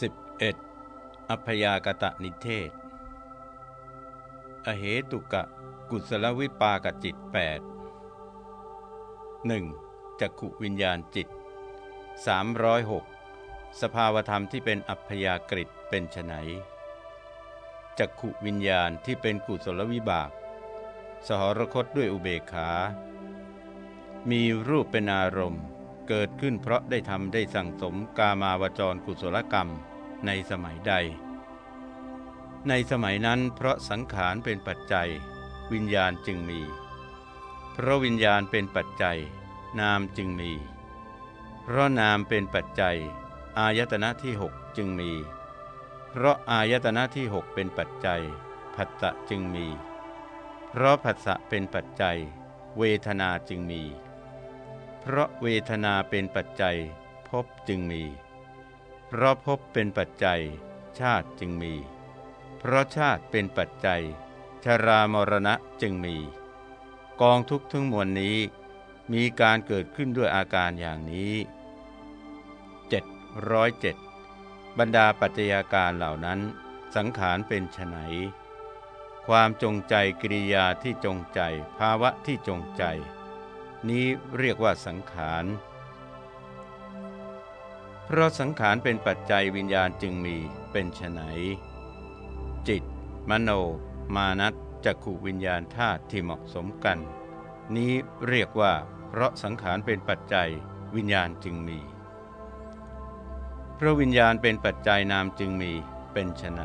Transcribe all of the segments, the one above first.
11. อัพยากตะนิเทศ อเหตุกะกุศลวิปากจิต 8 1. จักขุวิญญาณจิต 306 สภาวธรรมที่เป็นอัพยากฤิเป็นไฉนจักขุวิญญาณที่เป็นกุศลวิบาก สหรคตด้วยอุเบกขา มีรูปเป็นอารมณ์ เกิดขึ้นเพราะได้ทำได้สั่งสมกามาวจรกุศลกรรมในสมัยใด ในสมัยนั้นเพราะสังขารเป็นปัจจัย วิญญาณจึงมี เพราะวิญญาณเป็นปัจจัย นามจึงมี เพราะนามเป็นปัจจัย อายตนะที่หกจึงมี เพราะอายตนะที่หกเป็นปัจจัยผัสสะจึงมี เพราะผัสสะเป็นปัจจัย เวทนาจึงมี เพราะเวทนาเป็นปัจจัยภพจึงมี เพราะภพเป็นปัจจัย ชาติจึงมี เพราะชาติเป็นปัจจัย ชรามรณะจึงมี กองทุกทั้งมวลนี้ มีการเกิดขึ้นด้วยอาการอย่างนี้ 707 บรรดาปัจจัยาการเหล่านั้น สังขารเป็นไฉนความจงใจกิริยาที่จงใจ ภาวะที่จงใจ นี้เรียกว่าสังขาร เพราะสังขารเป็นปัจจัยวิญญาณจึงมีเป็นไฉนจิต มโน มานัตจักขูวิญญาณธาตุที่เหมาะสมกัน นี้เรียกว่า เพราะสังขารเป็นปัจจัยวิญญาณจึงมี เพราะวิญญาณเป็นปัจจัยนามจึงมีเป็นไฉน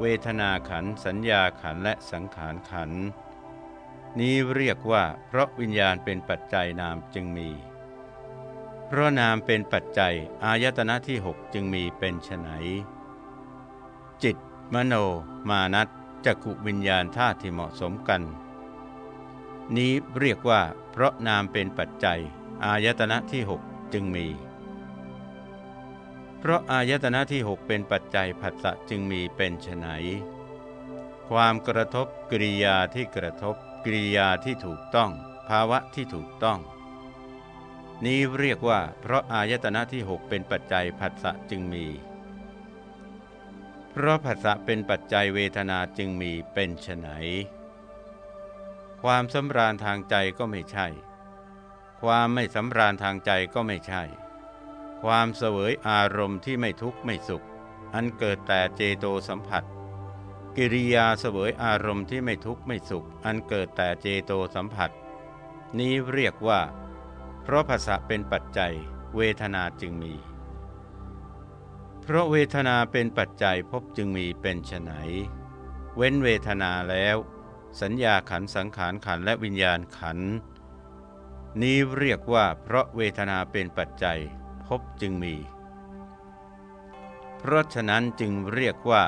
เวทนาขันสัญญาขันและสังขารขัน นี้เรียกว่าเพราะวิญญาณเป็นปัจจัยนามจึงมี เพราะนามเป็นปัจจัยอายตนะที่หกจึงมีเป็นไฉนจิต มโน มานัตจักุวิญญาณธาตุที่เหมาะสมกัน นี้เรียกว่า เพราะนามเป็นปัจจัย อายตนะที่หกจึงมี เพราะอายตนะที่หกเป็นปัจจัยผัสสะจึงมีเป็นไฉนความกระทบกริยาที่กระทบ กิริยาที่ถูกต้อง ภาวะที่ถูกต้อง นี้เรียกว่า เพราะอายตนะที่หกเป็นปัจจัยผัสสะจึงมี เพราะผัสสะเป็นปัจจัยเวทนาจึงมีเป็นไฉนความสำราญทางใจก็ไม่ใช่ ความไม่สำราญทางใจก็ไม่ใช่ ความเสวยอารมณ์ที่ไม่ทุกข์ไม่สุข อันเกิดแต่เจโตสัมผัส กิริยาเสวยอารมณ์ที่ไม่ทุกข์ไม่สุข อันเกิดแต่เจโตสัมผัส นี้เรียกว่า เพราะภาษะเป็นปัจจัย เวทนาจึงมี เพราะเวทนาเป็นปัจจัยพบจึงมีเป็นไฉนเว้นเวทนาแล้ว สัญญาขันสังขารขันและวิญญาณขัน นี้เรียกว่า เพราะเวทนาเป็นปัจจัยพบจึงมี เพราะฉะนั้นจึงเรียกว่า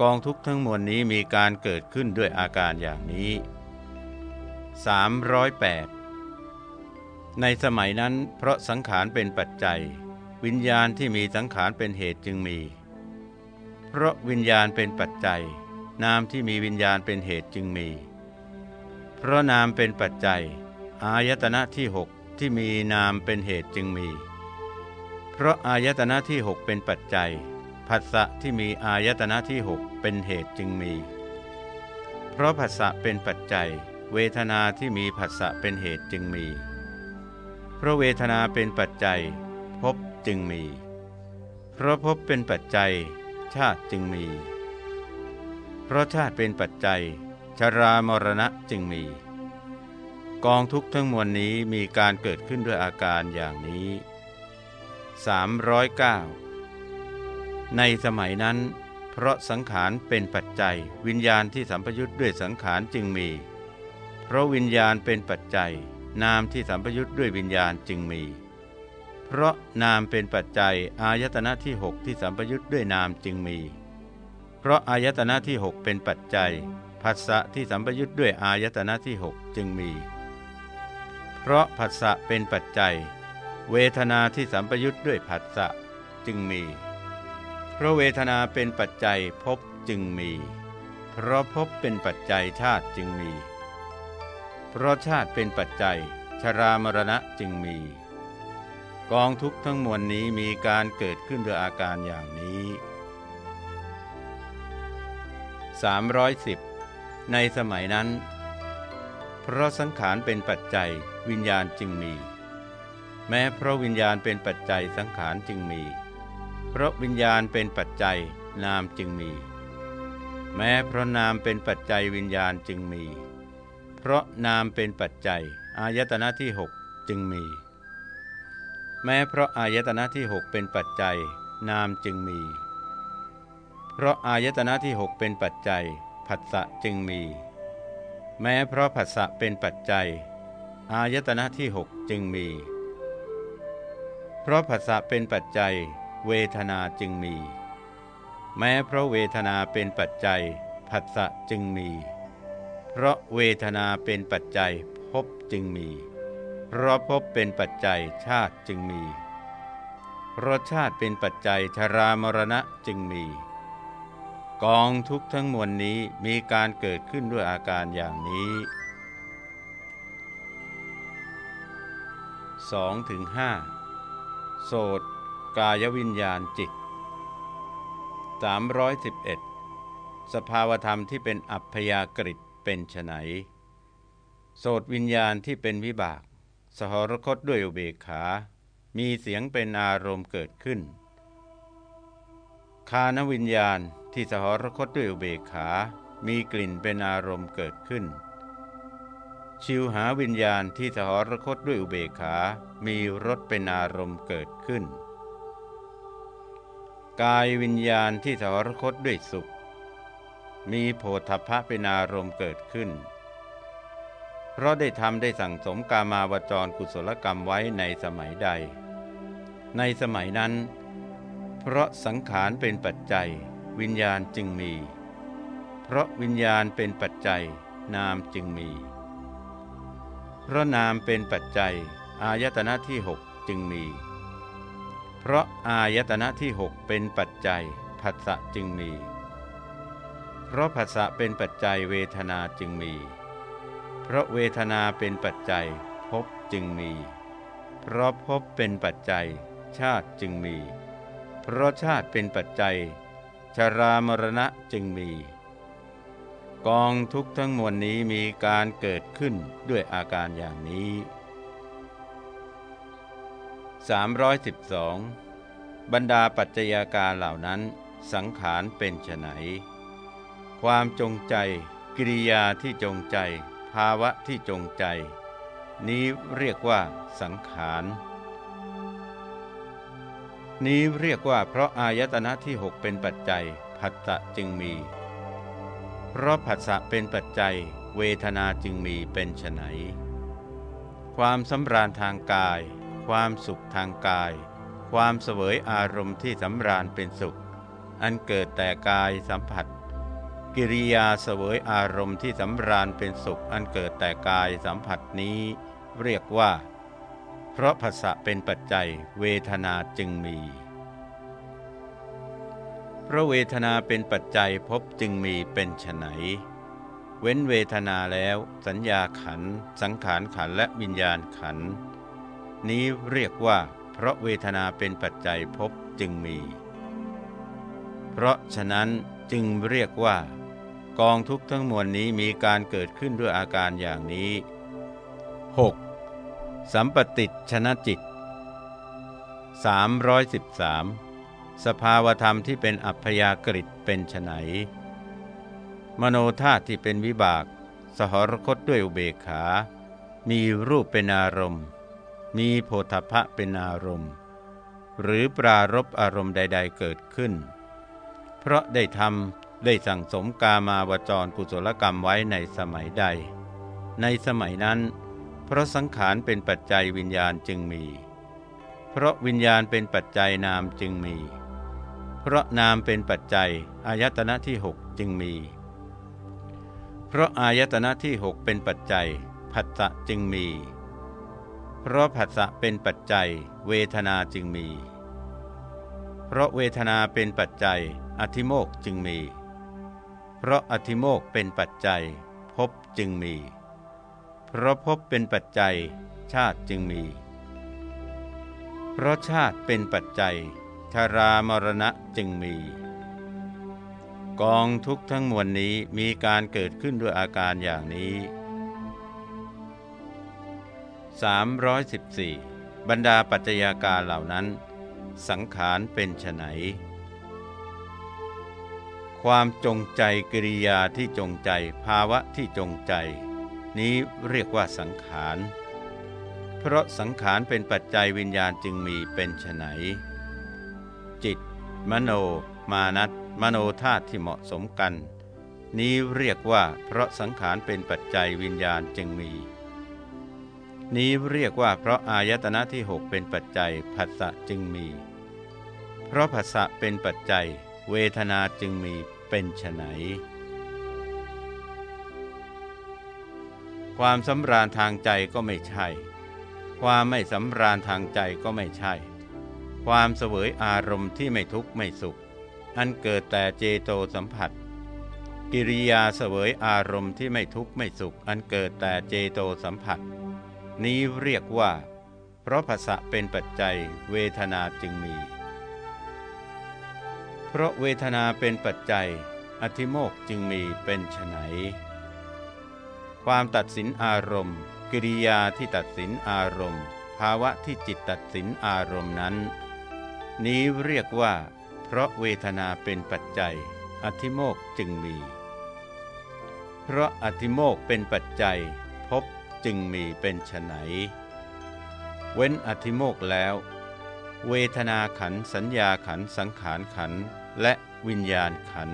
กองทุกทั้งมวลนี้มีการเกิดขึ้นด้วยอาการอย่างนี้ 308 ในสมัยนั้นเพราะสังขารเป็นปัจจัย วิญญาณที่มีสังขารเป็นเหตุจึงมี เพราะวิญญาณเป็นปัจจัย นามที่มีวิญญาณเป็นเหตุจึงมี เพราะนามเป็นปัจจัย อายตนะที่หกที่มีนามเป็นเหตุจึงมี เพราะอายตนะที่หกเป็นปัจจัย ผัสสะที่มีอายตนะที่หกเป็นเหตุจึงมี เพราะผัสสะเป็นปัจจัย เวทนาที่มีผัสสะเป็นเหตุจึงมี เพราะเวทนาเป็นปัจจัยภพจึงมี เพราะภพเป็นปัจจัย ชาติจึงมี เพราะชาติเป็นปัจจัย ชรามรณะจึงมี กองทุกข์ทั้งมวลนี้มีการเกิดขึ้นด้วยอาการอย่างนี้ 309 ในสมัยนั้น เพราะสังขารเป็นปัจจัย วิญญาณที่สัมพยุตด้วยสังขารจึงมี เพราะวิญญาณเป็นปัจจัย นามที่สัมพยุตด้วยวิญญาณจึงมี เพราะนามเป็นปัจจัยอายตนะที่หกที่สัมพยุตด้วยนามจึงมี เพราะอายตนะที่หกเป็นปัจจัยผัสสะที่สัมพยุตด้วยอายตนะที่หกจึงมี เพราะผัสสะเป็นปัจจัย เวทนาที่สัมพยุตด้วยผัสสะจึงมี เพราะเวทนาเป็นปัจจัยพบจึงมี เพราะพบเป็นปัจจัยชาติจึงมี เพราะชาติเป็นปัจจัย ชรามรณะจึงมี กองทุกข์ทั้งมวลนี้มีการเกิดขึ้นโดยอาการอย่างนี้ 310 ในสมัยนั้น เพราะสังขารเป็นปัจจัยวิญญาณจึงมี แม้เพราะวิญญาณเป็นปัจจัยสังขารจึงมี เพราะวิญญาณเป็นปัจจัยนามจึงมี แม้เพราะนามเป็นปัจจัยวิญญาณจึงมี เพราะนามเป็นปัจจัย อายตนะที่หกจึงมี แม้เพราะอายตนะที่หกเป็นปัจจัย นามจึงมี เพราะอายตนะที่หกเป็นปัจจัยผัสสะจึงมี แม้เพราะผัสสะเป็นปัจจัย อายตนะที่หกจึงมี เพราะผัสสะเป็นปัจจัย เวทนาจึงมี แม้เพราะเวทนาเป็นปัจจัยผัสสะจึงมี เพราะเวทนาเป็นปัจจัยภพจึงมี เพราะภพเป็นปัจจัยชาติจึงมี เพราะชาติเป็นปัจจัยชรามรณะจึงมี กองทุกทั้งมวลนี้มีการเกิดขึ้นด้วยอาการอย่างนี้2ถึงโสต กายวิญญาณจิต 311 สภาวธรรมที่เป็นอัพยากฤิเป็นไฉนโสตวิญญาณที่เป็นวิบาก สหรคตด้วยอุเบกขา มีเสียงเป็นอารมณ์เกิดขึ้น คานวิญญาณที่สหรคตด้วยอุเบกขา มีกลิ่นเป็นอารมณ์เกิดขึ้น ชิวหาวิญญาณที่สหรคตด้วยอุเบกขา มีรสเป็นอารมณ์เกิดขึ้น กายวิญญาณที่สหรคตด้วยสุข มีโพธพะเป็นอารมณ์เกิดขึ้น เพราะได้ทำได้สั่งสมกามาวจรกุศลกรรมไว้ในสมัยใด ในสมัยนั้น เพราะสังขารเป็นปัจจัย วิญญาณจึงมี เพราะวิญญาณเป็นปัจจัย นามจึงมี เพราะนามเป็นปัจจัย อายตนะที่หกจึงมี เพราะอายตนะที่หกเป็นปัจจัยผัสสะจึงมี เพราะผัสสะเป็นปัจจัยเวทนาจึงมี เพราะเวทนาเป็นปัจจัยภพจึงมี เพราะภพเป็นปัจจัย ชาติจึงมี เพราะชาติเป็นปัจจัย ชรามรณะจึงมี กองทุกทั้งมวลนี้มีการเกิดขึ้นด้วยอาการอย่างนี้ 312 บรรดาปัจจัยาการเหล่านั้นสังขารเป็นไฉนความจงใจ กิริยาที่จงใจ ภาวะที่จงใจ นี้เรียกว่าสังขารนี้เรียกว่าเพราะอายตนะที่หกเป็นปัจจัยผัสสะจึงมี เพราะผัสสะเป็นปัจจัย เวทนาจึงมีเป็นไฉนความสำราญทางกาย ความสุขทางกาย ความเสวยอารมณ์ที่สำราญเป็นสุข อันเกิดแต่กายสัมผัส กิริยาเสวยอารมณ์ที่สำราญเป็นสุข อันเกิดแต่กายสัมผัสนี้ เรียกว่า เพราะภาษะเป็นปัจจัยเวทนาจึงมี เพราะเวทนาเป็นปัจจัยพบจึงมีเป็นไฉนเว้นเวทนาแล้ว สัญญาขัน สังขารขันและวิญญาณขัน นี้เรียกว่า เพราะเวทนาเป็นปัจจัยพบจึงมี เพราะฉะนั้นจึงเรียกว่า กองทุกทั้งมวลนี้มีการเกิดขึ้นด้วยอาการอย่างนี้ 6. สัมปติชนะจิต 313 สภาวธรรมที่เป็นอัพยากฤิเป็นไฉนมโนธาตุที่เป็นวิบาก สหรคตด้วยอุเบกขา มีรูปเป็นอารมณ์ มีโพธพะเป็นอารมณ์ หรือปรารบอารมณ์ใด ๆเกิดขึ้น เพราะได้ทำได้สั่งสมกามาวจรกุศลกรรมไว้ในสมัยใด ในสมัยนั้น เพราะสังขารเป็นปัจจัยวิญญาณจึงมี เพราะวิญญาณเป็นปัจจัยนามจึงมี เพราะนามเป็นปัจจัยอายตนะที่หกจึงมี เพราะอายตนะที่หกเป็นปัจจัยผัสสะจึงมี เพราะผัสสะเป็นปัจจัย เวทนาจึงมี เพราะเวทนาเป็นปัจจัย อธิโมกจึงมี เพราะอธิโมกเป็นปัจจัยภพจึงมี เพราะภพเป็นปัจจัย ชาติจึงมี เพราะชาติเป็นปัจจัยชารามรณะจึงมี กองทุกทั้งมวลนี้มีการเกิดขึ้นด้วยอาการอย่างนี้ 314 บรรดาปัจจัยาการเหล่านั้น สังขารเป็นไฉนความจงใจกิริยาที่จงใจภาวะที่จงใจ นี้เรียกว่าสังขาร เพราะสังขารเป็นปัจจัยวิญญาณจึงมีเป็นไฉนจิต มโน มานัตมโนธาตุที่เหมาะสมกัน นี้เรียกว่าเพราะสังขารเป็นปัจจัยวิญญาณจึงมี นี้เรียกว่าเพราะอายตนะที่หกเป็นปัจจัยผัสสะจึงมี เพราะผัสสะเป็นปัจจัย เวทนาจึงมีเป็นไฉนความสำราญทางใจก็ไม่ใช่ ความไม่สำราญทางใจก็ไม่ใช่ ความเสวยอารมณ์ที่ไม่ทุกข์ไม่สุข อันเกิดแต่เจโตสัมผัส กิริยาเสวยอารมณ์ที่ไม่ทุกข์ไม่สุข อันเกิดแต่เจโตสัมผัส นี้เรียกว่า เพราะภาษะเป็นปัจจัยเวทนาจึงมี เพราะเวทนาเป็นปัจจัย อธิโมกจึงมีเป็นไฉนความตัดสินอารมณ์ กิริยาที่ตัดสินอารมณ์ ภาวะที่จิตตัดสินอารมณ์นั้น นี้เรียกว่า เพราะเวทนาเป็นปัจจัย อธิโมกจึงมี เพราะอธิโมกเป็นปัจจัย จึงมีเป็นไฉนเว้นอธิโมกแล้ว เวทนาขันสัญญาขันสังขารขันและวิญญาณขัน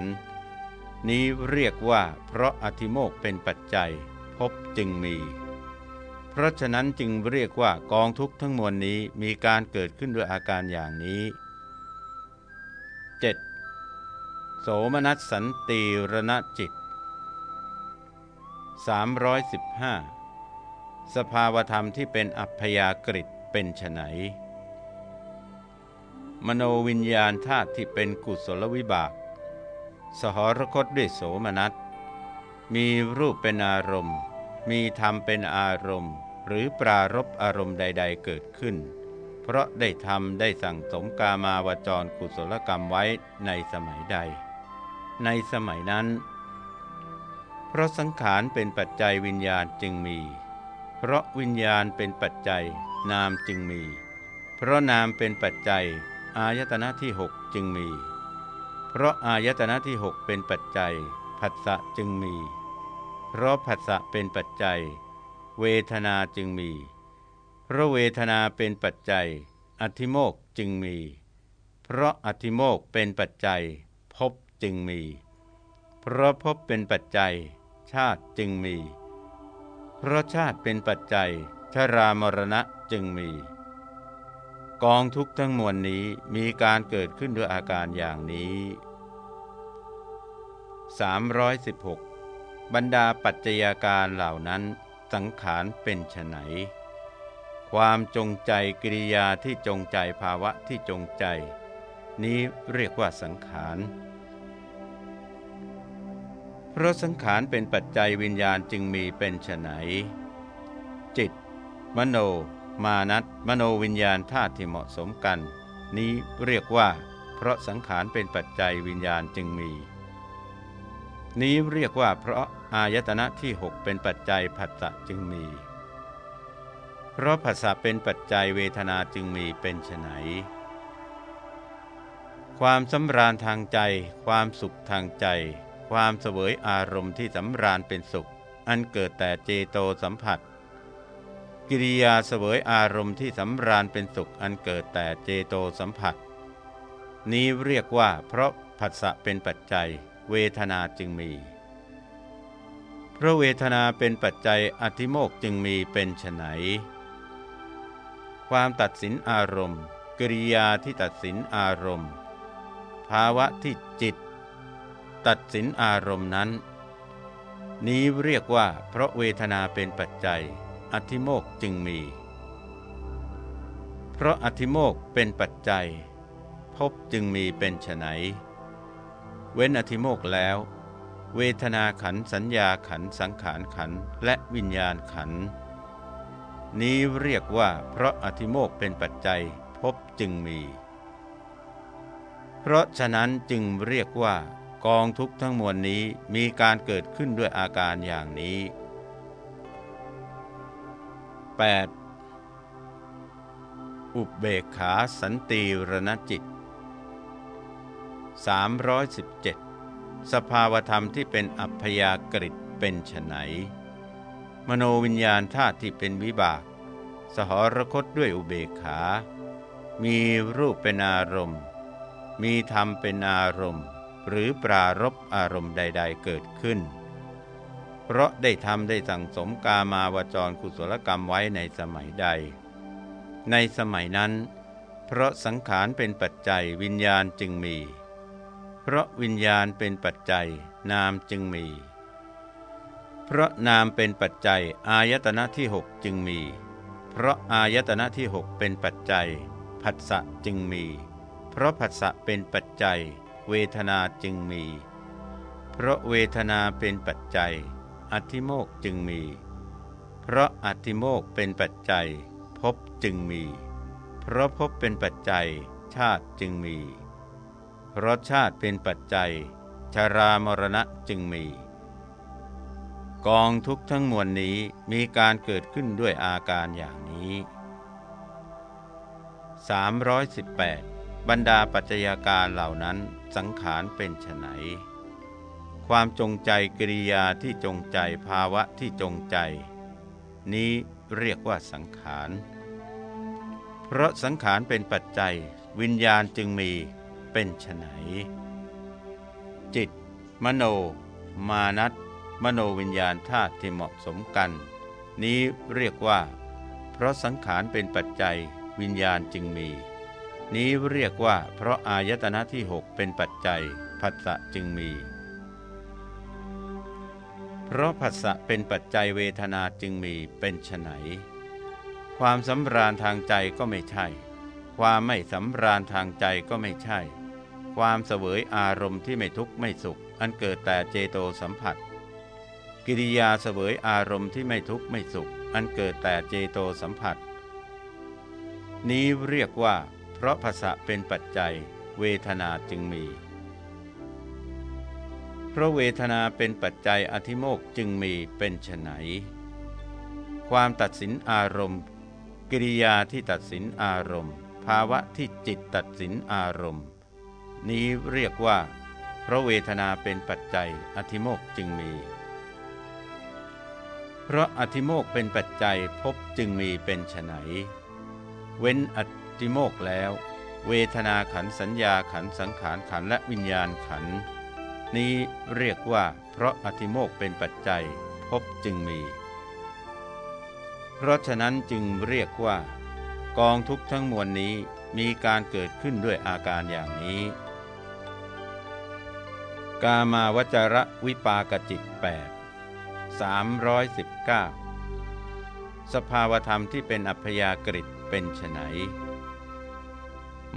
นี้เรียกว่าเพราะอธิโมกเป็นปัจจัยพบจึงมี เพราะฉะนั้นจึงเรียกว่ากองทุกข์ทั้งมวลนี้มีการเกิดขึ้นด้วยอาการอย่างนี้ 7. โสมนัสสันติรณจิต 315 สภาวธรรมที่เป็นอัพยากฤิเป็นไฉนมโนวิญญาณธาตุที่เป็นกุศลวิบาก สหรคตด้วยโสมนัส มีรูปเป็นอารมณ์ มีธรรมเป็นอารมณ์ หรือปรารบอารมณ์ใด ๆ เกิดขึ้น เพราะได้ทำได้สั่งสมกามาวจรกุศลกรรมไว้ในสมัยใด ในสมัยนั้น เพราะสังขารเป็นปัจจัยวิญญาณจึงมี เพราะวิญญาณเป็นปัจจัย นามจึงมี เพราะนามเป็นปัจจัย อายตนะที่หกจึงมี เพราะอายตนะที่หกเป็นปัจจัยผัสสะจึงมี เพราะผัสสะเป็นปัจจัย เวทนาจึงมี เพราะเวทนาเป็นปัจจัย อธิโมกจึงมี เพราะอธิโมกเป็นปัจจัยภพจึงมี เพราะภพเป็นปัจจัย ชาติจึงมี เพราะชาติเป็นปัจจัย ชรามรณะจึงมี กองทุกทั้งมวลนี้มีการเกิดขึ้นด้วยอาการอย่างนี้ 316 บรรดาปัจจัยาการเหล่านั้นสังขารเป็นไฉนความจงใจกิริยาที่จงใจภาวะที่จงใจ นี้เรียกว่าสังขาร เพราะสังขารเป็นปัจจัยวิญญาณจึงมีเป็นไฉนจิต มโน มานัตมโนวิญญาณธาตุที่เหมาะสมกัน นี้เรียกว่า เพราะสังขารเป็นปัจจัยวิญญาณจึงมี นี้เรียกว่า เพราะอายตนะที่หกเป็นปัจจัยผัสสะจึงมี เพราะผัสสะเป็นปัจจัยเวทนาจึงมีเป็นไฉนความสำราญทางใจ ความสุขทางใจ ความเสวยอารมณ์ที่สำราญเป็นสุข อันเกิดแต่เจโตสัมผัส กิริยาเสวยอารมณ์ที่สำราญเป็นสุข อันเกิดแต่เจโตสัมผัส นี้เรียกว่า เพราะผัสสะเป็นปัจจัย เวทนาจึงมีเพราะเวทนาเป็นปัจจัยอธิโมกจึงมีเป็นไฉนความตัดสินอารมณ์ กิริยาที่ตัดสินอารมณ์ ภาวะที่จิต ตัดสินอารมณ์นั้น นี้เรียกว่าเพราะเวทนาเป็นปัจจัย อธิโมกจึงมี เพราะอธิโมกเป็นปัจจัย พบจึงมีเป็นไฉนเว้นอธิโมกแล้ว เวทนาขันสัญญาขันสังขารขันและวิญญาณขัน นี้เรียกว่าเพราะอธิโมกเป็นปัจจัยพพบจึงมี เพราะฉะนั้นจึงเรียกว่า กองทุกทั้งมวลนี้มีการเกิดขึ้นด้วยอาการอย่างนี้ 8. อุเบกขาสันติรณจิต 317 สภาวธรรมที่เป็นอัพยากฤิเป็นไฉนมโนวิญญาณธาตุที่เป็นวิบาก สหรคตด้วยอุเบกขา มีรูปเป็นอารมณ์ มีธรรมเป็นอารมณ์ หรือปรารบอารมณ์ใด ๆ เกิดขึ้น เพราะได้ทำได้สั่งสมกามาวจรกุศลกรรมไว้ในสมัยใด ในสมัยนั้น เพราะสังขารเป็นปัจจัยวิญญาณจึงมี เพราะวิญญาณเป็นปัจจัยนามจึงมี เพราะนามเป็นปัจจัยอายตนะที่หกจึงมี เพราะอายตนะที่หกเป็นปัจจัยผัสสะจึงมี เพราะผัสสะเป็นปัจจัย เวทนาจึงมี เพราะเวทนาเป็นปัจจัย อธิโมกจึงมี เพราะอธิโมกเป็นปัจจัยภพจึงมี เพราะภพเป็นปัจจัย ชาติจึงมี เพราะชาติเป็นปัจจัยชารามรณะจึงมี กองทุกทั้งมวลนี้มีการเกิดขึ้นด้วยอาการอย่างนี้ 318 บรรดาปัจจัยาการเหล่านั้นสังขารเป็นไฉนความจงใจกิริยาที่จงใจภาวะที่จงใจ นี้เรียกว่าสังขาร เพราะสังขารเป็นปัจจัย วิญญาณจึงมีเป็นไฉนจิต มโน มานัตมโนวิญญาณธาตุที่เหมาะสมกัน นี้เรียกว่า เพราะสังขารเป็นปัจจัย วิญญาณจึงมี นี้เรียกว่าเพราะอายตนะที่หกเป็นปัจจัยผัสสะจึงมี เพราะผัสสะเป็นปัจจัยเวทนาจึงมีเป็นไฉนความสำราญทางใจก็ไม่ใช่ ความไม่สำราญทางใจก็ไม่ใช่ ความเสวยอารมณ์ที่ไม่ทุกข์ไม่สุข อันเกิดแต่เจโตสัมผัส กิริยาเสวยอารมณ์ที่ไม่ทุกข์ไม่สุข อันเกิดแต่เจโตสัมผัส นี้เรียกว่า เพราะภาษะเป็นปัจจัย เวทนาจึงมี เพราะเวทนาเป็นปัจจัยอธิโมกจึงมีเป็นไฉนความตัดสินอารมณ์ กิริยาที่ตัดสินอารมณ์ ภาวะที่จิตตัดสินอารมณ์ นี้เรียกว่า เพราะเวทนาเป็นปัจจัยอธิโมกจึงมี เพราะอธิโมกเป็นปัจจัยพบจึงมีเป็นไฉนเว้นอ ธิโมกแล้ว เวทนาขันสัญญาขันสังขารขันและวิญญาณขัน นี้เรียกว่าเพราะอธิโมกเป็นปัจจัยพบจึงมี เพราะฉะนั้นจึงเรียกว่า กองทุกทั้งมวลนี้มีการเกิดขึ้นด้วยอาการอย่างนี้ กามาวจระวิปากจิต 8 319 สภาวธรรมที่เป็นอัพยากฤิเป็นไฉน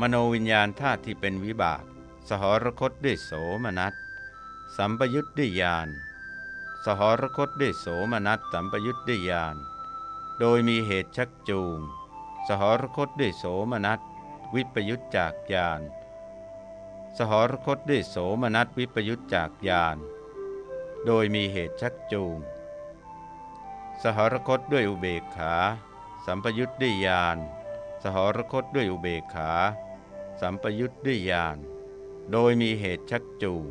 มโนวิญญาณธาตุที่เป็นวิบาก สหรคตด้วยโสมนัส สัมปยุทธ์ด้วยญาณ สหรคตด้วยโสมนัสสัมปยุทธ์ด้วยญาณ โดยมีเหตุชักจูง สหรคตด้วยโสมนัส วิปยุทธจากญาณ สหรคตด้วยโสมนัสวิปยุทธจากญาณ โดยมีเหตุชักจูง สหรคตด้วยอุเบกขา สัมปยุทธ์ด้วยญาณสหรคตด้วยอุเบกขา สัมปยุทธ์ด้วยญาณโดยมีเหตุชักจูง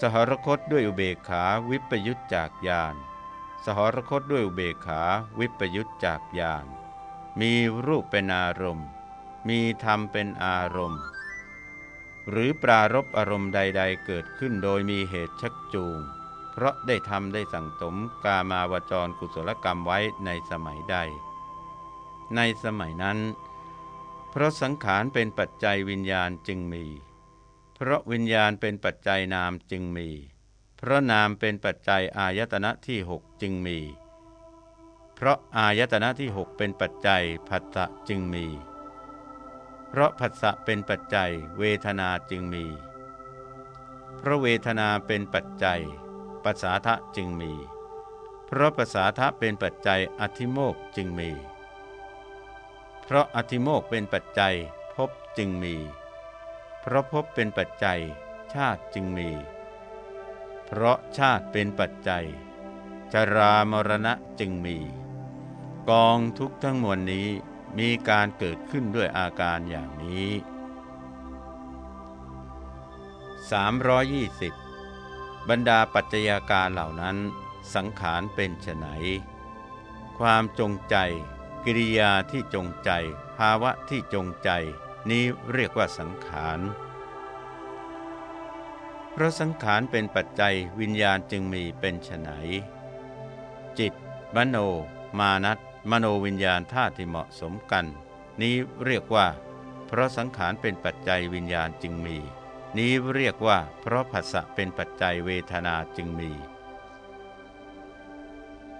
สหรคตด้วยอุเบกขาวิปยุทธจากญาณสหรคตด้วยอุเบกขาวิปยุทธจากญาณมีรูปเป็นอารมณ์ มีธรรมเป็นอารมณ์ หรือปรารบอารมณ์ใด ๆ เกิดขึ้นโดยมีเหตุชักจูง เพราะได้ทำได้สั่งสมกามาวจรกุศลกรรมไว้ในสมัยใด ในสมัยนั้น เพราะสังขารเป็นปัจจัยวิญญาณจึงมี เพราะวิญญาณเป็นปัจจัยนามจึงมี เพราะนามเป็นปัจจัยอายตนะที่หกจึงมี เพราะอายตนะที่หกเป็นปัจจัยผัสสะจึงมี เพราะผัสสะเป็นปัจจัยเวทนาจึงมี เพราะเวทนาเป็นปัจจัยปัสสาทะจึงมี เพราะปัสสาทะเป็นปัจจัยอธิโมกจึงมี เพราะอธิโมกเป็นปัจจัยภพจึงมี เพราะภพเป็นปัจจัย ชาติจึงมี เพราะชาติเป็นปัจจัย ชรามรณะจึงมี กองทุกทั้งมวลนี้มีการเกิดขึ้นด้วยอาการอย่างนี้ 320 บรรดาปัจจัยาการเหล่านั้นสังขารเป็นไฉนความจงใจ กิริยาที่จงใจ ภาวะที่จงใจ นี้เรียกว่าสังขาร เพราะสังขารเป็นปัจจัยวิญญาณจึงมีเป็นไฉนจิตมโน มานัตมโนวิญญาณธาตุที่เหมาะสมกัน นี้เรียกว่า เพราะสังขารเป็นปัจจัยวิญญาณจึงมี นี้เรียกว่า เพราะผัสสะเป็นปัจจัยเวทนาจึงมี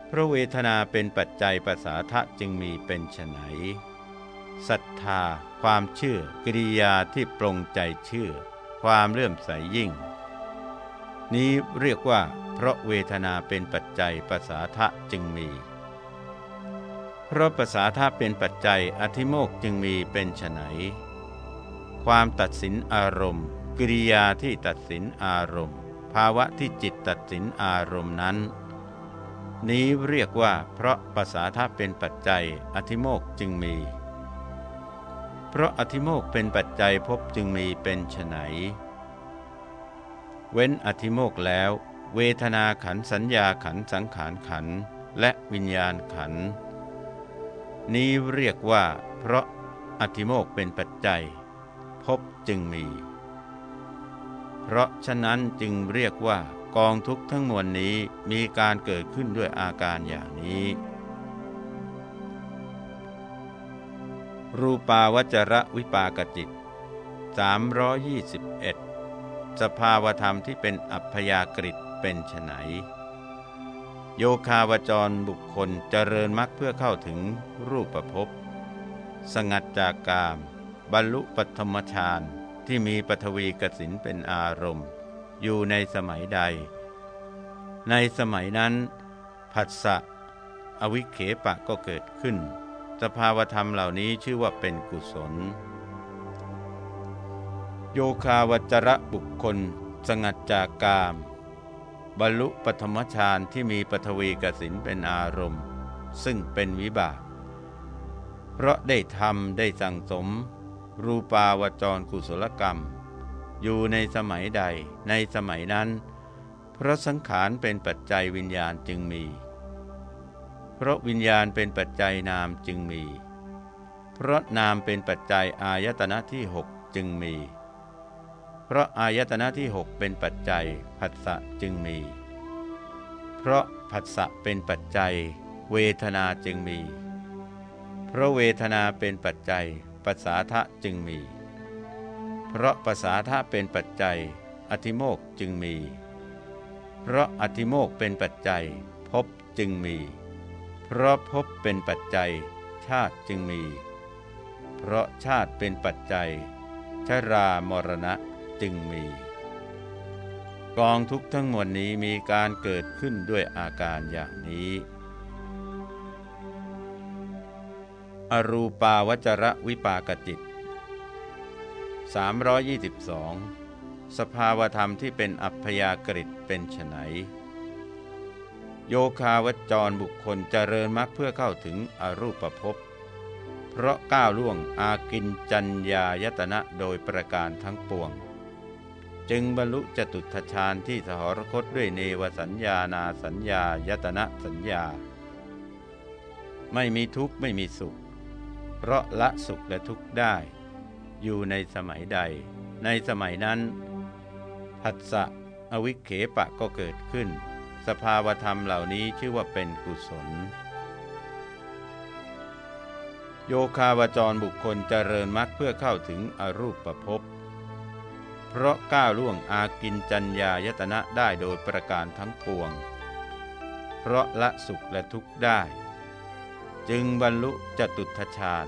เพราะเวทนาเป็นปัจจัยภาษาทะจึงมีเป็นไฉนศรัทธา ความเชื่อ กิริยาที่ปรงใจเชื่อ ความเลื่อมใสยยิ่ง นี้เรียกว่า เพราะเวทนาเป็นปัจจัยภาษาทะจึงมี เพราะภาษาทะเป็นปัจจัยอธิโมกจึงมีเป็นไฉนความตัดสินอารมณ์ กิริยาที่ตัดสินอารมณ์ ภาวะที่จิตตัดสินอารมณ์นั้น นี้เรียกว่าเพราะภาษาธาเป็นปัจจัย อธิโมกจึงมี เพราะอธิโมกเป็นปัจจัยพบจึงมีเป็นไฉนเว้นอธิโมกแล้ว เวทนาขันสัญญาขันสังขารขันและวิญญาณขัน นี้เรียกว่า เพราะอธิโมกเป็นปัจจัย พบจึงมี เพราะฉะนั้นจึงเรียกว่า กองทุกทั้งมวลนี้มีการเกิดขึ้นด้วยอาการอย่างนี้ รูปาวจระวิปากจิต 321 สภาวธรรมที่เป็นอัพยากฤิเป็นไฉนโยคาวจรบุคคลเจริญมรรคเพื่อเข้าถึงรูปภพสงัดจากกาม บรรลุปฐมฌานที่มีปฐวีกสินเป็นอารมณ์ อยู่ในสมัยใด ในสมัยนั้น ผัสสะอวิเคปะก็เกิดขึ้น สภาวธรรมเหล่านี้ชื่อว่าเป็นกุศล โยคาวจระบุคคล สงัดจากกาม บรรลุปฐมฌานที่มีปฐวีกสินเป็นอารมณ์ ซึ่งเป็นวิบาก เพราะได้ทำได้สั่งสม รูปาวจรกุศลกรรม อยู่ในสมัยใดในสมัยนั้น เพราะสังขารเป็นปัจจัยวิญญาณจึงมี เพราะวิญญาณเป็นปัจจัยนามจึงมี เพราะนามเป็นปัจจัยอายตนะที่หกจึงมี เพราะอายตนะที่หกเป็นปัจจัยผัสสะจึงมี เพราะผัสสะเป็นปัจจัย เวทนาจึงมี เพราะเวทนาเป็นปัจจัยภาษาทะจึงมี เพราะภาษาธาเป็นปัจจัย อธิโมกจึงมี เพราะอธิโมกเป็นปัจจัยภพจึงมี เพราะภพเป็นปัจจัย ชาติจึงมี เพราะชาติเป็นปัจจัย ชรามรณะจึงมี กองทุกทั้งหมดนี้มีการเกิดขึ้นด้วยอาการอย่างนี้ อรูปาวจระวิปากจิต 322 สภาวธรรมที่เป็นอัพยากฤิเป็นไฉนโยคาวจรบุคคลเจริญมรรคเพื่อเข้าถึงอรูปภพ เพราะก้าวล่วงอากินจัญญายตนะโดยประการทั้งปวง จึงบรรลุจตุทชาญที่สหรคตด้วยเนวสัญญานาสัญญายตนะสัญญา ไม่มีทุกข์ไม่มีสุข เพราะละสุขและทุกข์ได้ อยู่ในสมัยใด ในสมัยนั้นผัสสะอวิเคปะก็เกิดขึ้น สภาวธรรมเหล่านี้ชื่อว่าเป็นกุศล โยคาวจรบุคคลเจริญมรรคเพื่อเข้าถึงอรูปประพบเพราะก้าวล่วงอากินจัญญายตนะได้โดยประการทั้งปวง เพราะละสุขและทุกข์ได้ จึงบรรลุจตุทชาญ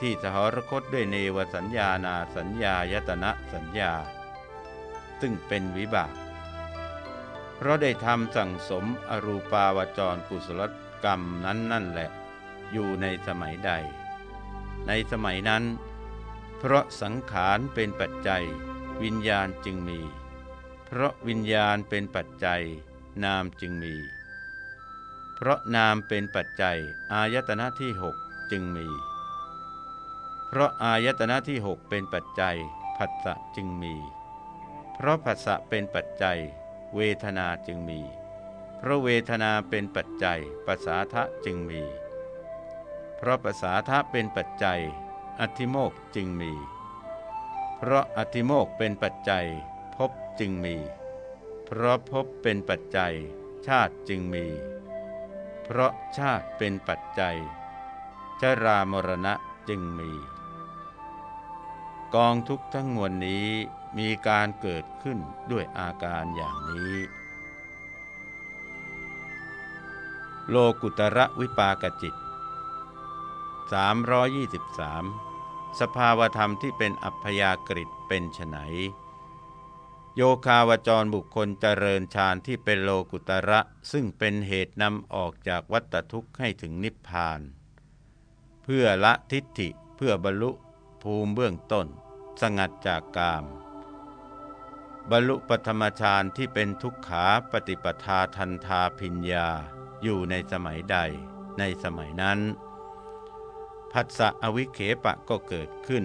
ที่สหรคตด้วยเนวสัญญานาสัญญายตนะสัญญา ซึ่งเป็นวิบาก เพราะได้ทำสั่งสมอรูปาวจรกุศลกรรมนั้นนั่นแหละ อยู่ในสมัยใด ในสมัยนั้น เพราะสังขารเป็นปัจจัย วิญญาณจึงมี เพราะวิญญาณเป็นปัจจัย นามจึงมี เพราะนามเป็นปัจจัย อายตนะที่หกจึงมี เพราะอายตนะที่หกเป็นปัจจัยผัสสะจึงมี เพราะผัสสะเป็นปัจจัย เวทนาจึงมี เพราะเวทนาเป็นปัจจัยภาษาทะจึงมี เพราะภาษาทะเป็นปัจจัย อธิโมกจึงมี เพราะอธิโมกเป็นปัจจัยภพจึงมี เพราะภพเป็นปัจจัย ชาติจึงมี เพราะชาติเป็นปัจจัยชรามรณะจึงมี กองทุกทั้งมวลนี้มีการเกิดขึ้นด้วยอาการอย่างนี้ โลกุตระวิปากจิต 323 สภาวธรรมที่เป็นอัพยากฤิเป็นไฉนโยคาวจรบุคคลเจริญฌานที่เป็นโลกุตระซึ่งเป็นเหตุนำออกจากวัฏทุกข์ให้ถึงนิพพาน เพื่อละทิฏฐิเพื่อบรรลุภูมิเบื้องต้น สงัดจากกาม บรรลุปฐมฌานที่เป็นทุกขาปฏิปทาทันทาพิญญาอยู่ในสมัยใดในสมัยนั้นผัสสะอวิเคปะก็เกิดขึ้น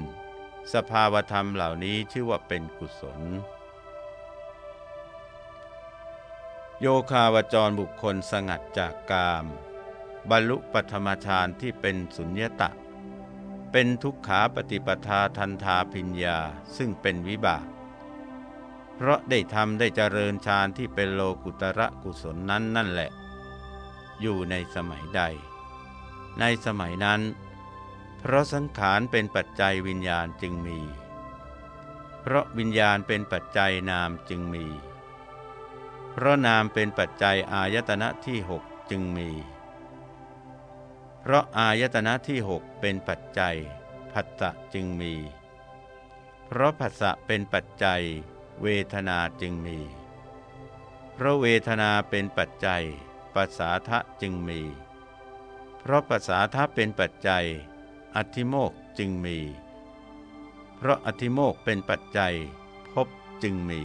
สภาวธรรมเหล่านี้ชื่อว่าเป็นกุศล โยคาวจรบุคคลสงัดจากกาม บรรลุปฐมฌานที่เป็นสุญญตะ เป็นทุกขาปฏิปทาทันทาพิญญาซึ่งเป็นวิบาก เพราะได้ทำได้เจริญฌานที่เป็นโลกุตระกุศลนั้นนั่นแหละ อยู่ในสมัยใด ในสมัยนั้น เพราะสังขารเป็นปัจจัยวิญญาณจึงมี เพราะวิญญาณเป็นปัจจัยนามจึงมี เพราะนามเป็นปัจจัยอายตนะที่หกจึงมี เพราะอายตนะที่หกเป็นปัจจัยผัสสะจึงมี เพราะผัสสะเป็นปัจจัย เวทนาจึงมี เพราะเวทนาเป็นปัจจัยปัสสาทะจึงมี เพราะปัสสาทะเป็นปัจจัย อธิโมกจึงมี เพราะอธิโมกเป็นปัจจัยภพจึงมี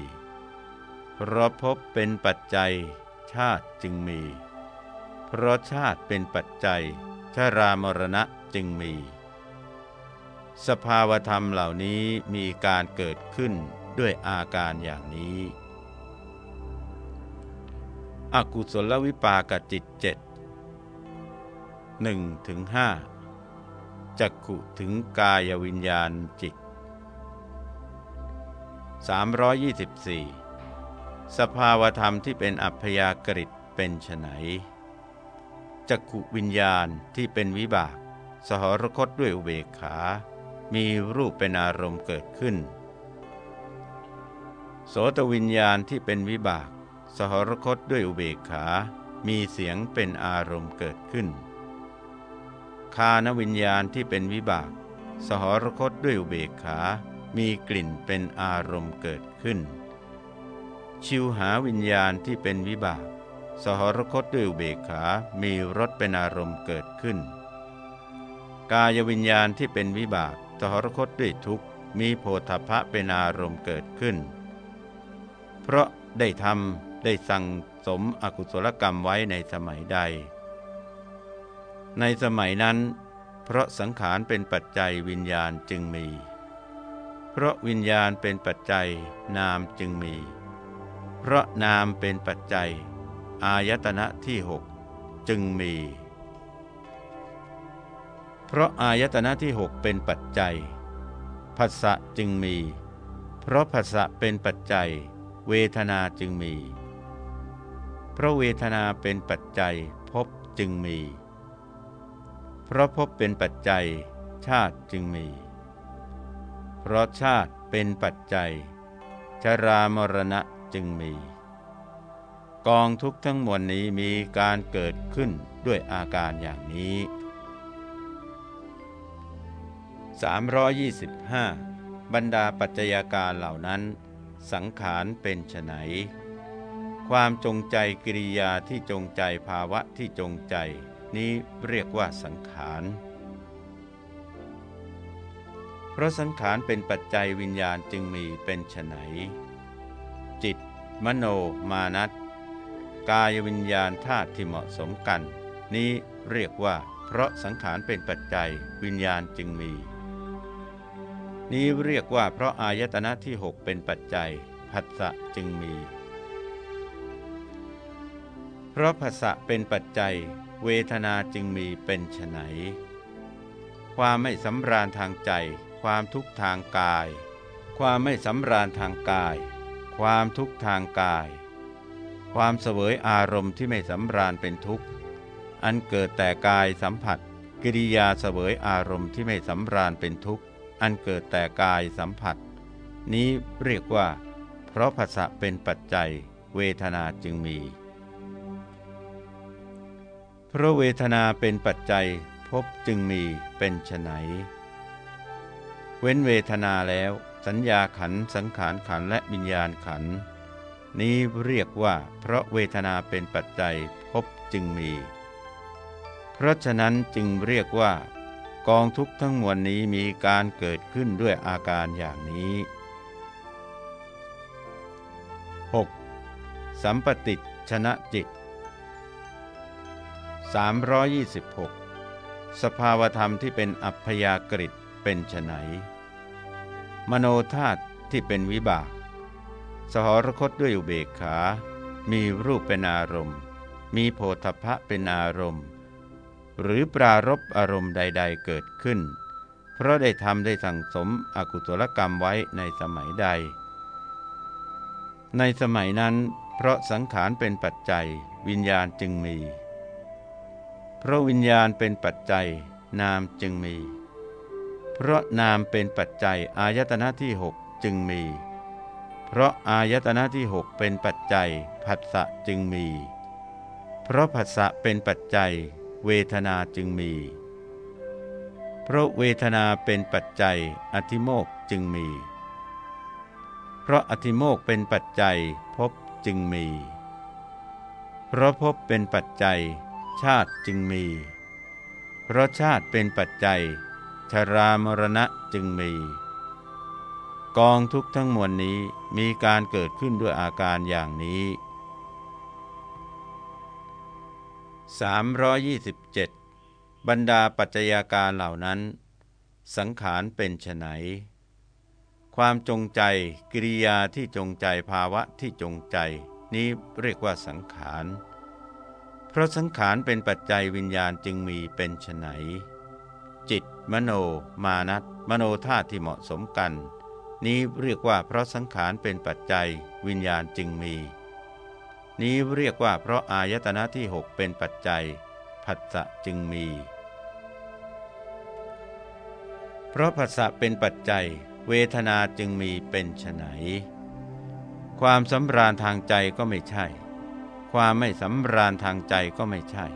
เพราะภพเป็นปัจจัย ชาติจึงมี เพราะชาติเป็นปัจจัย ชรามรณะจึงมี สภาวธรรมเหล่านี้มีการเกิดขึ้นด้วยอาการอย่างนี้ อกุศลวิปากจิตเจ็ดหนึ่งถึงห้าจักขุถึงกายวิญญาณจิต 324 สภาวธรรมที่เป็นอัพยากฤิตเป็นไฉน จักขุวิญญาณที่เป็นวิบาก สหรคตด้วยอุเบกขา มีรูปเป็นอารมณ์เกิดขึ้น โสตวิญญาณที่เป็นวิบาก สหรคตด้วยอุเบกขา มีเสียงเป็นอารมณ์เกิดขึ้น คานวิญญาณที่เป็นวิบาก สหรคตด้วยอุเบกขา มีกลิ่นเป็นอารมณ์เกิดขึ้น ชิวหาวิญญาณที่เป็นวิบาก สหรคตด้วยอุเบกขา มีรสเป็นอารมณ์เกิดขึ้น กายวิญญาณที่เป็นวิบาก สหรคตด้วยทุกข์ มีโพธพะเป็นอารมณ์เกิดขึ้น เพราะได้ทำได้สั่งสมอกุศลกรรมไว้ในสมัยใด ในสมัยนั้น เพราะสังขารเป็นปัจจัยวิญญาณจึงมี เพราะวิญญาณเป็นปัจจัยนามจึงมี เพราะนามเป็นปัจจัย อายตนะที่หกจึงมี เพราะอายตนะที่หกเป็นปัจจัยภาษะจึงมี เพราะภาษะเป็นปัจจัย เวทนาจึงมี เพราะเวทนาเป็นปัจจัยพบจึงมี เพราะพบเป็นปัจจัย ชาติจึงมี เพราะชาติเป็นปัจจัย ชรามรณะจึงมี กองทุกทั้งมวลนี้มีการเกิดขึ้นด้วยอาการอย่างนี้ 325 บรรดาปัจจัยการเหล่านั้น สังขารเป็นไฉนความจงใจกิริยาที่จงใจภาวะที่จงใจ นี้เรียกว่าสังขารเพราะสังขารเป็นปัจจัยวิญญาณจึงมีเป็นไฉนจิต มโนมานัต กายวิญญาณธาตุที่เหมาะสมกัน นี้เรียกว่า เพราะสังขารเป็นปัจจัยวิญญาณจึงมี นี้เรียกว่าเพราะอายตนะที่หกเป็นปัจจัยผัสสะจึงมี เพราะผัสสะเป็นปัจจัย เวทนาจึงมีเป็นไฉนความไม่สำราญทางใจ ความทุกข์ทางกาย ความไม่สำราญทางกาย ความทุกข์ทางกาย ความเสวยอารมณ์ที่ไม่สำราญเป็นทุกข์ อันเกิดแต่กายสัมผัส กิริยาเสวยอารมณ์ที่ไม่สำราญเป็นทุกข์ อันเกิดแต่กายสัมผัส นี้เรียกว่า เพราะภาษะเป็นปัจจัย เวทนาจึงมี เพราะเวทนาเป็นปัจจัยภพจึงมีเป็นไฉนเว้นเวทนาแล้ว สัญญาขันสังขารขันและวิญญาณขัน นี้เรียกว่าเพราะเวทนาเป็นปัจจัยภพจึงมี เพราะฉะนั้นจึงเรียกว่า กองทุกข์ทั้งมวลนี้มีการเกิดขึ้นด้วยอาการอย่างนี้ 6. สัมปติชนะจิต 326 สภาวธรรมที่เป็นอัพยากฤิตเป็นไฉนมโนธาตุที่เป็นวิบาก สหรคตด้วยอุเบกขา มีรูปเป็นอารมณ์ มีโพธพะเป็นอารมณ์ หรือปรารบอารมณ์ใด ๆเกิดขึ้น เพราะได้ทำได้สั่งสมอกุศลกรรมไว้ในสมัยใด ในสมัยนั้น เพราะสังขารเป็นปัจจัย วิญญาณจึงมี เพราะวิญญาณเป็นปัจจัย นามจึงมี เพราะนามเป็นปัจจัยอายตนะที่หกจึงมี เพราะอายตนะที่หกเป็นปัจจัยผัสสะจึงมี เพราะผัสสะเป็นปัจจัย เวทนาจึงมี เพราะเวทนาเป็นปัจจัย อธิโมกจึงมี เพราะอธิโมกเป็นปัจจัยภพจึงมี เพราะภพเป็นปัจจัย ชาติจึงมี เพราะชาติเป็นปัจจัย ชรามรณะจึงมี กองทุกทั้งมวลนี้มีการเกิดขึ้นด้วยอาการอย่างนี้ 327 บรรดาปัจจัยาการเหล่านั้น สังขารเป็นไฉนความจงใจกิริยาที่จงใจภาวะที่จงใจ นี้เรียกว่าสังขาร เพราะสังขารเป็นปัจจัยวิญญาณจึงมีเป็นไฉนจิต มโน มานัตมโนธาตุที่เหมาะสมกัน นี้เรียกว่าเพราะสังขารเป็นปัจจัย วิญญาณจึงมี นี้เรียกว่าเพราะอายตนะที่หกเป็นปัจจัยผัสสะจึงมี เพราะผัสสะเป็นปัจจัย เวทนาจึงมีเป็นไฉนความสำราญทางใจก็ไม่ใช่ ความไม่สำราญทางใจก็ไม่ใช่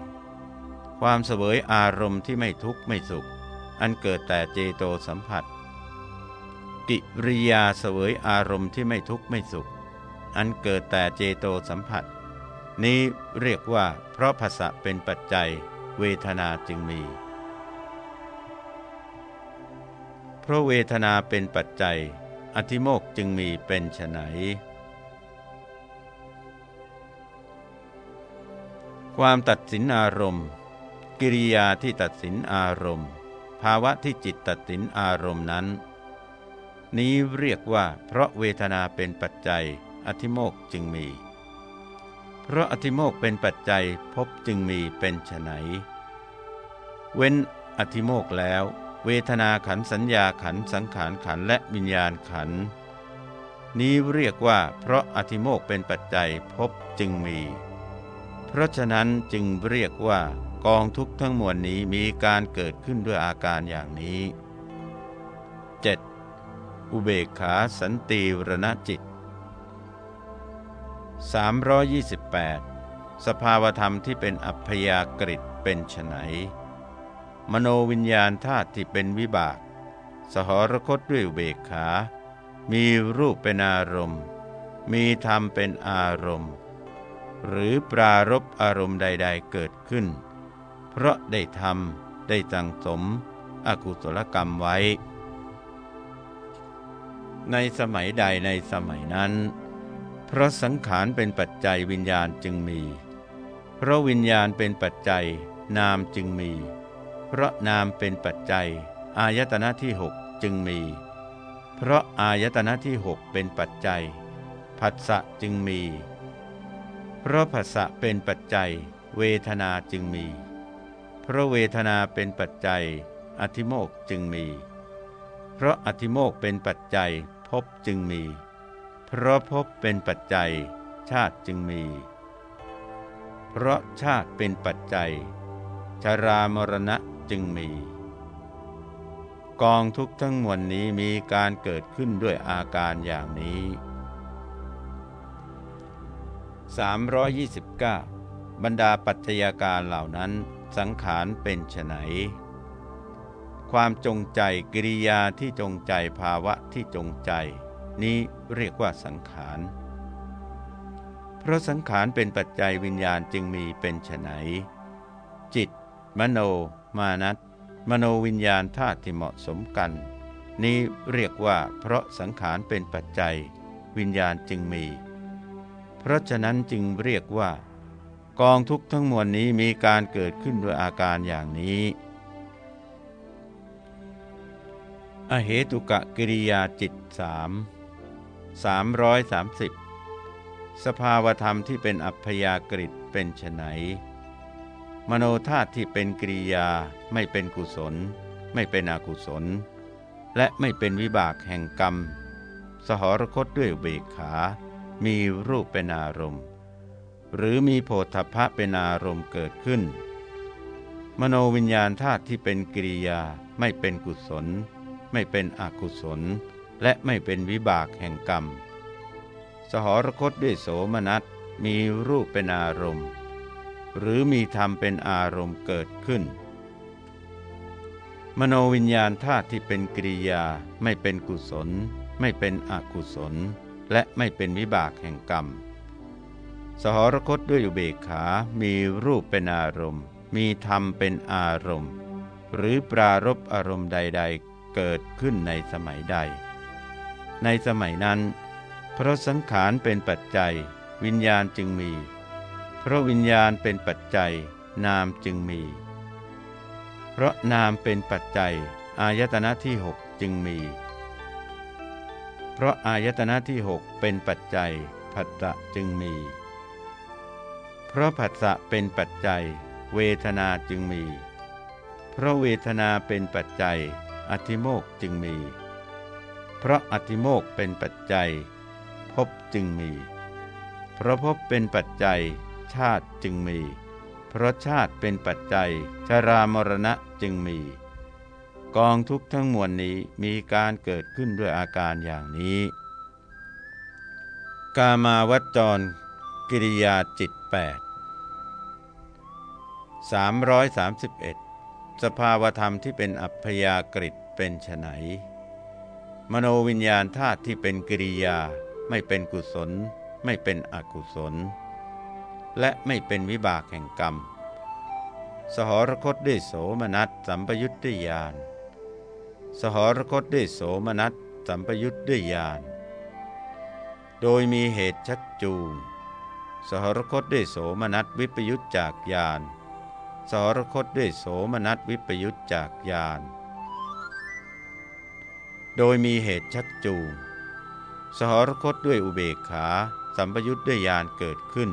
ความเสวยอารมณ์ที่ไม่ทุกข์ไม่สุข อันเกิดแต่เจโตสัมผัส กิริยาเสวยอารมณ์ที่ไม่ทุกข์ไม่สุข อันเกิดแต่เจโตสัมผัส นี้เรียกว่าเพราะภาษะเป็นปัจจัย เวทนาจึงมี เพราะเวทนาเป็นปัจจัย อธิโมกจึงมีเป็นไฉนความตัดสินอารมณ์ กิริยาที่ตัดสินอารมณ์ ภาวะที่จิตตัดสินอารมณ์นั้น นี้เรียกว่าเพราะเวทนาเป็นปัจจัย อธิโมกจึงมี เพราะอธิโมกเป็นปัจจัยพบจึงมีเป็นไฉนเว้นอธิโมกแล้ว เวทนาขันสัญญาขันสังขารขันและวิญญาณขัน นี้เรียกว่าเพราะอธิโมกเป็นปัจจัยพบจึงมี เพราะฉะนั้นจึงเรียกว่ากองทุกทั้งมวลนี้มีการเกิดขึ้นด้วยอาการอย่างนี้ 7. อุเบกขาสันติรณจิต 328 สภาวธรรมที่เป็นอัพยากฤิเป็นไฉนมโนวิญญาณธาตุที่เป็นวิบาก สหรคตด้วยอุเบกขา มีรูปเป็นอารมณ์ มีธรรมเป็นอารมณ์ หรือปรารบอารมณ์ใด ๆเกิดขึ้น เพราะได้ทำได้สังสม อกุศลกรรมไว้ ในสมัยใดในสมัยนั้น เพราะสังขารเป็นปัจจัยวิญญาณจึงมี เพราะวิญญาณเป็นปัจจัยนามจึงมี เพราะนามเป็นปัจจัย อายตนะที่หกจึงมี เพราะอายตนะที่หกเป็นปัจจัยผัสสะจึงมี เพราะผัสสะเป็นปัจจัย เวทนาจึงมี เพราะเวทนาเป็นปัจจัย อธิโมกจึงมี เพราะอธิโมกเป็นปัจจัย ภพจึงมี เพราะภพเป็นปัจจัย ชาติจึงมี เพราะชาติเป็นปัจจัย ชรามรณะจึงมี กองทุกทั้งมวลนี้มีการเกิดขึ้นด้วยอาการอย่างนี้ 329 บรรดาปัจจัยการเหล่านั้นสังขารเป็นไฉน ความจงใจกิริยาที่จงใจภาวะที่จงใจ นี้เรียกว่าสังขาร เพราะสังขารเป็นปัจจัยวิญญาณจึงมีเป็นไฉนจิต มโน มานัตมโนวิญญาณธาตุที่เหมาะสมกัน นี้เรียกว่าเพราะสังขารเป็นปัจจัย วิญญาณจึงมี เพราะฉะนั้นจึงเรียกว่า กองทุกทั้งมวลนี้มีการเกิดขึ้นด้วยอาการอย่างนี้ อเหตุกะกิริยาจิตสามสามร้อยสามสิบสภาวธรรมที่เป็นอัพยากฤิเป็นไฉนมโนธาตุที่เป็นกิริยาไม่เป็นกุศล ไม่เป็นอกุศล และไม่เป็นวิบากแห่งกรรม สหรคตด้วยเบกขา มีรูปเป็นอารมณ์ หรือมีโพธพะเป็นอารมณ์เกิดขึ้น มโนวิญญาณธาตุที่เป็นกิริยาไม่เป็นกุศล ไม่เป็นอกุศล และไม่เป็นวิบากแห่งกรรม สหรคตด้วยโสมนัสมีรูปเป็นอารมณ์ หรือมีธรรมเป็นอารมณ์เกิดขึ้น มโนวิญญาณธาตุที่เป็นกิริยาไม่เป็นกุศล ไม่เป็นอกุศล และไม่เป็นวิบากแห่งกรรม สหรคตด้วยอุเบกขา มีรูปเป็นอารมณ์ มีธรรมเป็นอารมณ์ หรือปรารบอารมณ์ใด ๆ เกิดขึ้นในสมัยใด ในสมัยนั้น เพราะสังขารเป็นปัจจัย วิญญาณจึงมี เพราะวิญญาณเป็นปัจจัย นามจึงมี เพราะนามเป็นปัจจัย อายตนะที่หกจึงมี เพราะอายตนะที่หกเป็นปัจจัยผัสสะจึงมี เพราะผัสสะเป็นปัจจัย เวทนาจึงมี เพราะเวทนาเป็นปัจจัย อธิโมกจึงมี เพราะอธิโมกเป็นปัจจัยภพจึงมี เพราะภพเป็นปัจจัย ชาติจึงมี เพราะชาติเป็นปัจจัย ชรามรณะจึงมี กองทุกทั้งมวลนี้มีการเกิดขึ้นด้วยอาการอย่างนี้ กามาวัจร กิริยาจิต8 331 สภาวธรรมที่เป็นอัพยากฤิเป็นไฉนมโนวิญญาณธาตุที่เป็นกิริยา ไม่เป็นกุศล ไม่เป็นอกุศล และไม่เป็นวิบากแห่งกรรม สหรคตด้วยโสมนัสสัมปยุตด้วยญาณสหรคตด้วยโสมนัสสัมปยุตด้วยญาณโดยมีเหตุชักจูง สหรคตด้วยโสมนัสวิปยุตจากญาณ สรคตด้วยโสมนัสวิปยุตจากญาณโดยมีเหตุชักจูง สหรคตด้วยอุเบกขา สัมปยุตด้วยญาณเกิดขึ้น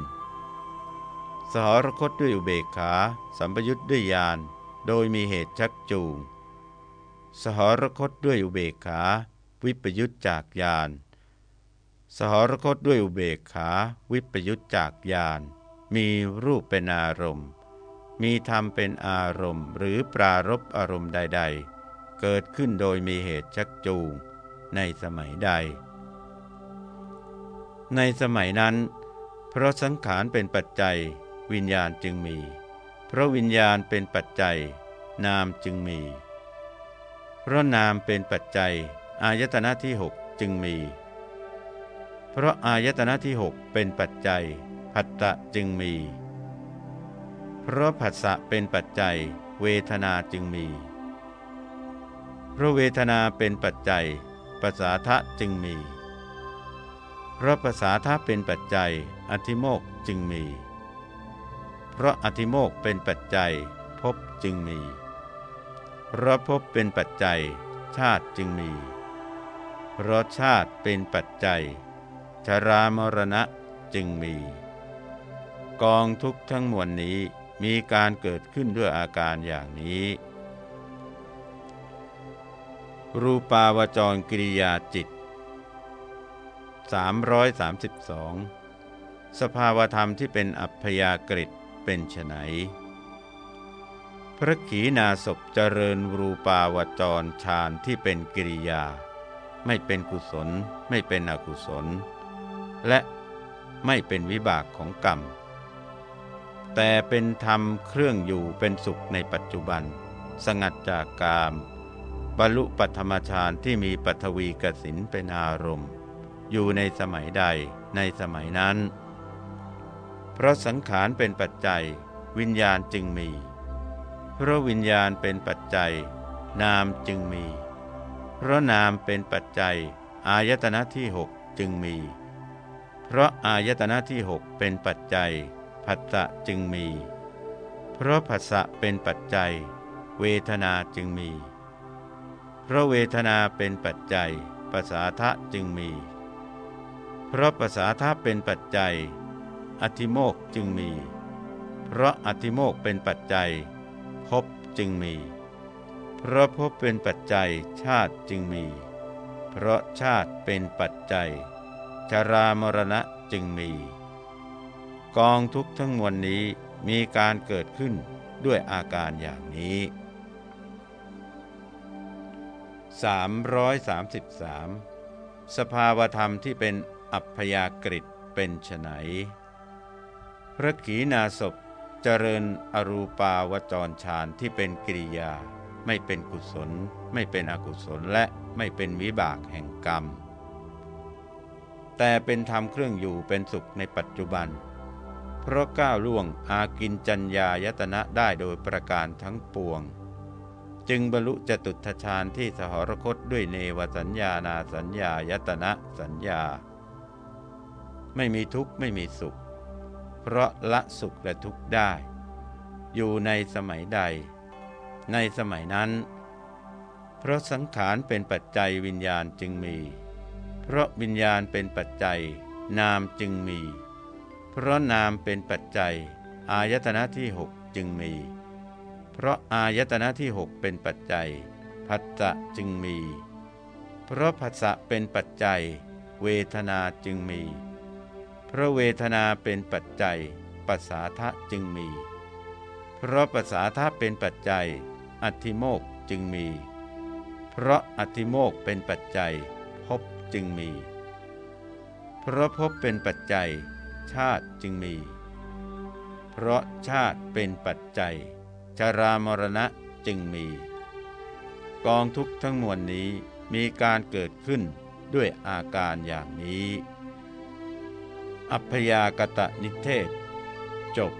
สหรคตด้วยอุเบกขา สัมปยุตด้วยญาณโดยมีเหตุชักจูง สหรคตด้วยอุเบกขา วิปยุตจากญาณสหรคตด้วยอุเบกขา วิปยุตจากญาณมีรูปเป็นอารมณ์ มีธรรมเป็นอารมณ์ หรือปรารบอารมณ์ใด ๆ เกิดขึ้นโดยมีเหตุชักจูงในสมัยใด ในสมัยนั้น เพราะสังขารเป็นปัจจัย วิญญาณจึงมี เพราะวิญญาณเป็นปัจจัย นามจึงมี เพราะนามเป็นปัจจัย อายตนะที่หกจึงมี เพราะอายตนะที่หกเป็นปัจจัยผัตตะจึงมี เพราะผัสสะเป็นปัจจัย เวทนาจึงมี เพราะเวทนาเป็นปัจจัยภาษาทะจึงมี เพราะภาษาทะเป็นปัจจัย อธิโมกจึงมี เพราะอธิโมกเป็นปัจจัยภพจึงมี เพราะภพเป็นปัจจัย ชาติจึงมี เพราะชาติเป็นปัจจัย ชรามรณะจึงมี กองทุกทั้งมวลนี้ มีการเกิดขึ้นด้วยอาการอย่างนี้ รูปาวจรกิริยาจิต 332 สภาวธรรมที่เป็นอัพยากฤิเป็นไฉนพระขีณาศพเจริญรูปาวจรฌานที่เป็นกิริยา ไม่เป็นกุศล ไม่เป็นอกุศล และไม่เป็นวิบากของกรรม แต่เป็นธรรมเครื่องอยู่เป็นสุขในปัจจุบัน สงัดจากกาม บรรลุปัธรรมฌานที่มีปัทวีกสินเป็นอารมณ์ อยู่ในสมัยใดในสมัยนั้น เพราะสังขารเป็นปัจจัย วิญญาณจึงมี เพราะวิญญาณเป็นปัจจัย นามจึงมี เพราะนามเป็นปัจจัย อายตนะที่หกจึงมี เพราะอายตนะที่หกเป็นปัจจัย ผัสสะจึงมี เพราะผัสสะเป็นปัจจัย เวทนาจึงมี เพราะเวทนาเป็นปัจจัยภาษาทะจึงมี เพราะภาษาทะเป็นปัจจัย อธิโมกจึงมี เพราะอธิโมกเป็นปัจจัยภพจึงมี เพราะภพเป็นปัจจัยชาติจึงมี เพราะชาติเป็นปัจจัย ชรามรณะจึงมี กองทุกทั้งมวลนี้มีการเกิดขึ้นด้วยอาการอย่างนี้ 333 สภาวธรรมที่เป็นอัพยากฤิตเป็นไฉนพระขีณาศพเจริญอรูปาวจรฌานที่เป็นกิริยา ไม่เป็นกุศล ไม่เป็นอกุศลและไม่เป็นวิบากแห่งกรรม แต่เป็นธรรมเครื่องอยู่เป็นสุขในปัจจุบัน เพราะก้าวล่วงอากินจัญญายตนะได้โดยประการทั้งปวง จึงบรรลุจตุทชาญที่สหรคตด้วยเนวสัญญานาสัญญายตนะสัญญา ไม่มีทุกข์ไม่มีสุข เพราะละสุขและทุกข์ได้ อยู่ในสมัยใด ในสมัยนั้น เพราะสังขารเป็นปัจจัยวิญญาณจึงมี เพราะวิญญาณเป็นปัจจัยนามจึงมี เพราะนามเป็นปัจจัย อายตนะที่หกจึงมี เพราะอายตนะที่หกเป็นปัจจัยผัสสะจึงมี เพราะผัสสะเป็นปัจจัย เวทนาจึงมี เพราะเวทนาเป็นปัจจัยปัสสาทะจึงมี เพราะปัสสาทะเป็นปัจจัยอธิโมกจึงมี เพราะอธิโมกเป็นปัจจัยภพจึงมี เพราะภพเป็นปัจจัย ชาติจึงมี เพราะชาติเป็นปัจจัย ชรามรณะจึงมี กองทุกข์ทั้งมวลนี้มีการเกิดขึ้นด้วยอาการอย่างนี้ อัพยากตะนิเทศ จบ